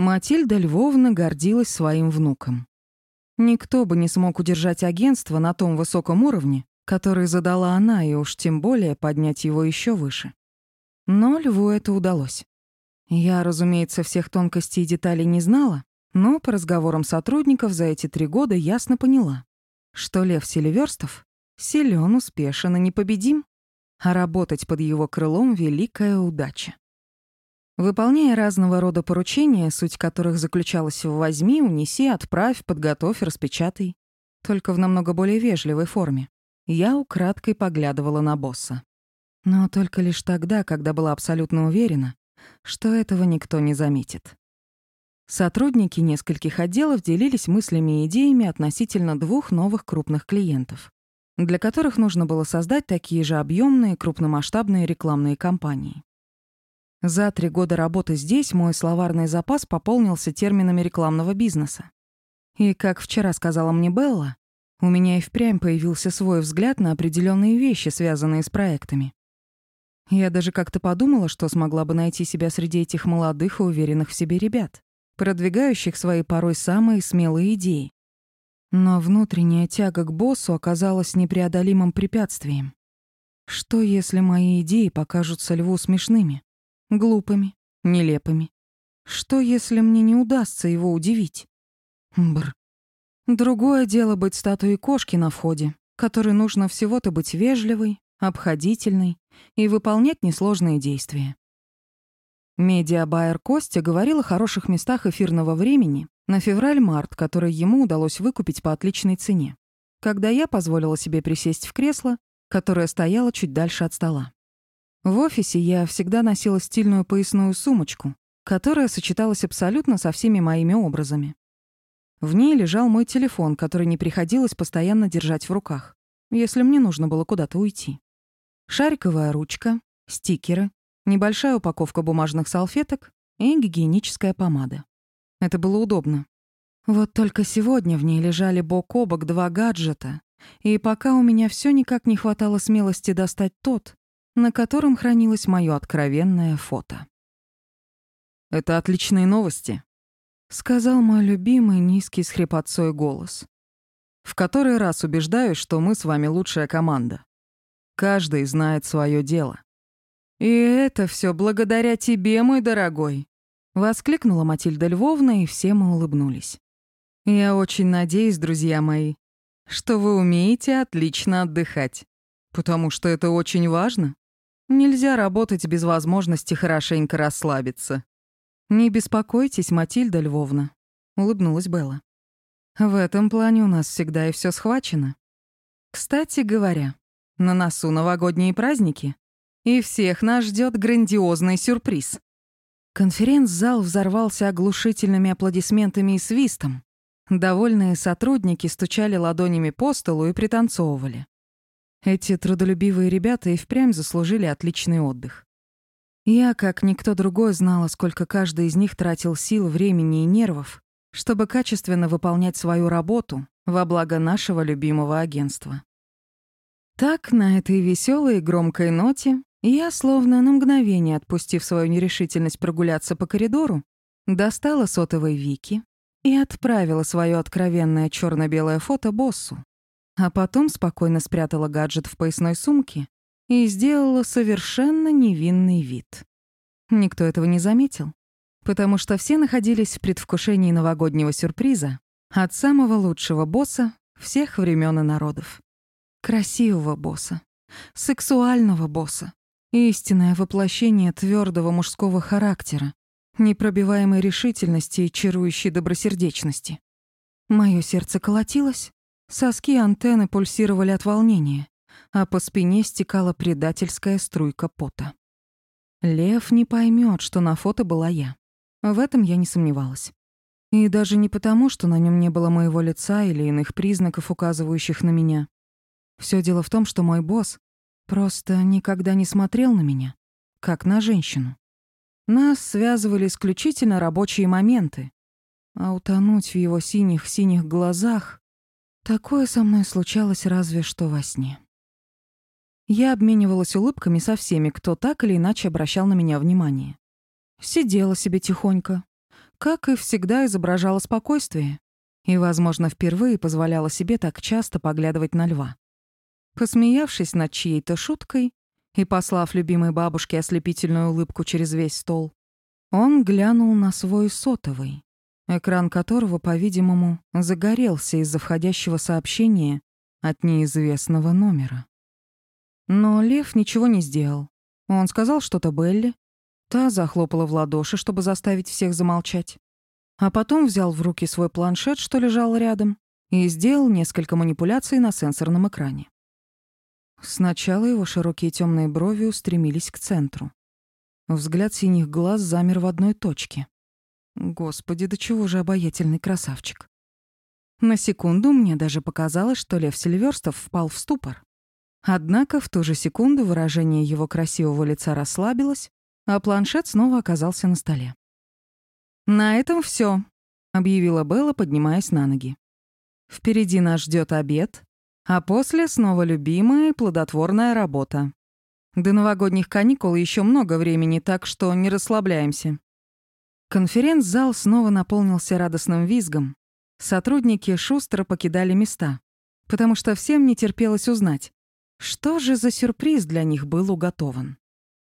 Матильда Львовна гордилась своим внуком. Никто бы не смог удержать агентство на том высоком уровне, который задала она, и уж тем более поднять его еще выше. Но Льву это удалось. Я, разумеется, всех тонкостей и деталей не знала, но по разговорам сотрудников за эти три года ясно поняла, что Лев Селиверстов силен, успешен и непобедим, а работать под его крылом — великая удача. Выполняя разного рода поручения, суть которых заключалась в «возьми, унеси, отправь, подготовь, распечатай», только в намного более вежливой форме, я украдкой поглядывала на босса. Но только лишь тогда, когда была абсолютно уверена, что этого никто не заметит. Сотрудники нескольких отделов делились мыслями и идеями относительно двух новых крупных клиентов, для которых нужно было создать такие же объемные крупномасштабные рекламные кампании. За три года работы здесь мой словарный запас пополнился терминами рекламного бизнеса. И, как вчера сказала мне Белла, у меня и впрямь появился свой взгляд на определенные вещи, связанные с проектами. Я даже как-то подумала, что смогла бы найти себя среди этих молодых и уверенных в себе ребят, продвигающих свои порой самые смелые идеи. Но внутренняя тяга к боссу оказалась непреодолимым препятствием. Что, если мои идеи покажутся льву смешными, глупыми, нелепыми? Что, если мне не удастся его удивить? Бр. Другое дело быть статуей кошки на входе, которой нужно всего-то быть вежливой, обходительной и выполнять несложные действия. Медиабайер Костя говорил о хороших местах эфирного времени на февраль-март, которые ему удалось выкупить по отличной цене, когда я позволила себе присесть в кресло, которое стояло чуть дальше от стола. В офисе я всегда носила стильную поясную сумочку, которая сочеталась абсолютно со всеми моими образами. В ней лежал мой телефон, который не приходилось постоянно держать в руках, если мне нужно было куда-то уйти. Шариковая ручка, стикеры, небольшая упаковка бумажных салфеток и гигиеническая помада. Это было удобно. Вот только сегодня в ней лежали бок о бок два гаджета, и пока у меня все никак не хватало смелости достать тот, на котором хранилось мое откровенное фото. «Это отличные новости», — сказал мой любимый низкий с хрипотцой голос. «В который раз убеждаюсь, что мы с вами лучшая команда. Каждый знает свое дело. «И это все благодаря тебе, мой дорогой!» Воскликнула Матильда Львовна, и все мы улыбнулись. «Я очень надеюсь, друзья мои, что вы умеете отлично отдыхать, потому что это очень важно. Нельзя работать без возможности хорошенько расслабиться». «Не беспокойтесь, Матильда Львовна», — улыбнулась Белла. «В этом плане у нас всегда и все схвачено. Кстати говоря, на носу новогодние праздники, и всех нас ждет грандиозный сюрприз. Конференц-зал взорвался оглушительными аплодисментами и свистом. Довольные сотрудники стучали ладонями по столу и пританцовывали. Эти трудолюбивые ребята и впрямь заслужили отличный отдых. Я, как никто другой, знала, сколько каждый из них тратил сил, времени и нервов, чтобы качественно выполнять свою работу во благо нашего любимого агентства. Так, на этой веселой и громкой ноте, я, словно на мгновение отпустив свою нерешительность прогуляться по коридору, достала сотовой Вики и отправила свое откровенное черно белое фото боссу, а потом спокойно спрятала гаджет в поясной сумке и сделала совершенно невинный вид. Никто этого не заметил, потому что все находились в предвкушении новогоднего сюрприза от самого лучшего босса всех времен и народов. Красивого босса. Сексуального босса. Истинное воплощение твердого мужского характера, непробиваемой решительности и чарующей добросердечности. Мое сердце колотилось, соски антенны пульсировали от волнения, а по спине стекала предательская струйка пота. Лев не поймет, что на фото была я. В этом я не сомневалась. И даже не потому, что на нем не было моего лица или иных признаков, указывающих на меня. Все дело в том, что мой босс просто никогда не смотрел на меня, как на женщину. Нас связывали исключительно рабочие моменты, а утонуть в его синих-синих глазах такое со мной случалось разве что во сне. Я обменивалась улыбками со всеми, кто так или иначе обращал на меня внимание. Сидела себе тихонько, как и всегда, изображала спокойствие и, возможно, впервые позволяла себе так часто поглядывать на льва. Посмеявшись над чьей-то шуткой и послав любимой бабушке ослепительную улыбку через весь стол, он глянул на свой сотовый, экран которого, по-видимому, загорелся из-за входящего сообщения от неизвестного номера. Но Лев ничего не сделал. Он сказал что-то Белли. Та захлопала в ладоши, чтобы заставить всех замолчать. А потом взял в руки свой планшет, что лежал рядом, и сделал несколько манипуляций на сенсорном экране. Сначала его широкие темные брови устремились к центру. Взгляд синих глаз замер в одной точке. Господи, до чего же обаятельный красавчик. На секунду мне даже показалось, что Лев Сильверстов впал в ступор. Однако в ту же секунду выражение его красивого лица расслабилось, а планшет снова оказался на столе. «На этом все, объявила Белла, поднимаясь на ноги. «Впереди нас ждет обед, а после снова любимая и плодотворная работа. До новогодних каникул еще много времени, так что не расслабляемся». Конференц-зал снова наполнился радостным визгом. Сотрудники шустро покидали места, потому что всем не терпелось узнать, что же за сюрприз для них был уготован.